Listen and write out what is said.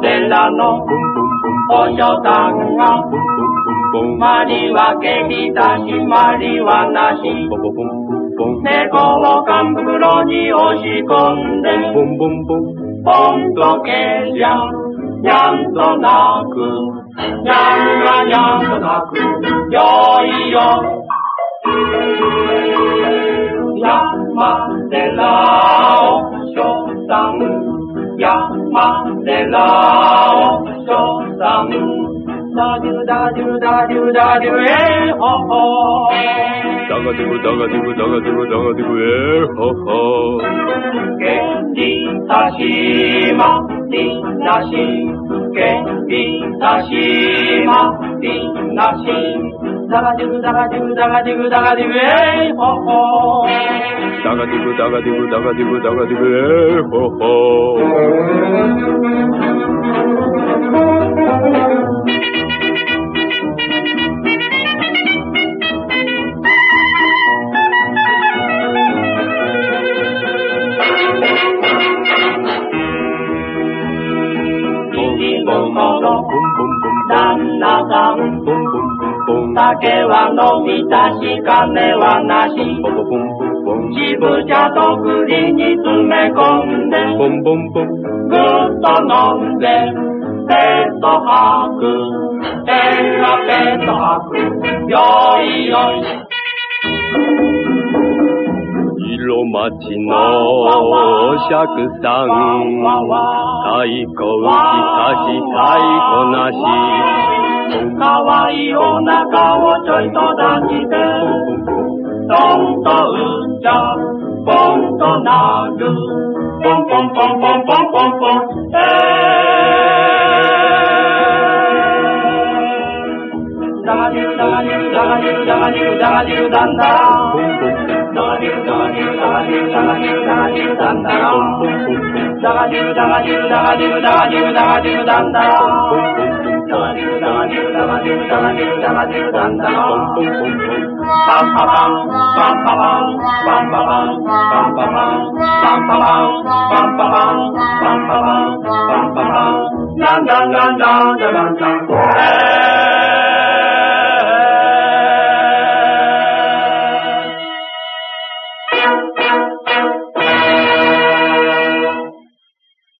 ベラのおよさんが「まりわけびたしまりはなし」「猫をかんぶろに押し込んで」「ポんポンポン」「ポンとけじゃやんとなく」「やんがやんとなくよいよ」「やまって」Yamandela Shosamu Da-do, da-do, da-do, da-do, eh, ho-ho Dagadu, dagadu, dagadu, dagadu, eh, ho-ho Genji Tashima, Dinashi Genji Tashima, Dinashi 다가지구 다가지구 다가지구 다가지구 에이 호호 다가지구 다가지구 다가지구 에이 호호 酒は飲みたし金はなし。渋茶と栗に詰め込んで。ぐっと飲んで。ペット吐く。ペラペット吐く。よいよい。色町の釈さん。太鼓打ち差し太鼓なしかわいいお腹をちょいと抱きて、ドンとうっちゃ、ポンとなる。ポンポンポンポンポンポンポン、えー。だがりゅうだがりゅうだがりゅうだがりゅうだがりゅうだんだ。だがりゅうだュりゅうュがりゅュだがりダうだがりゅうだんだ。だがりゅうだがりゅうダが。da da da da da da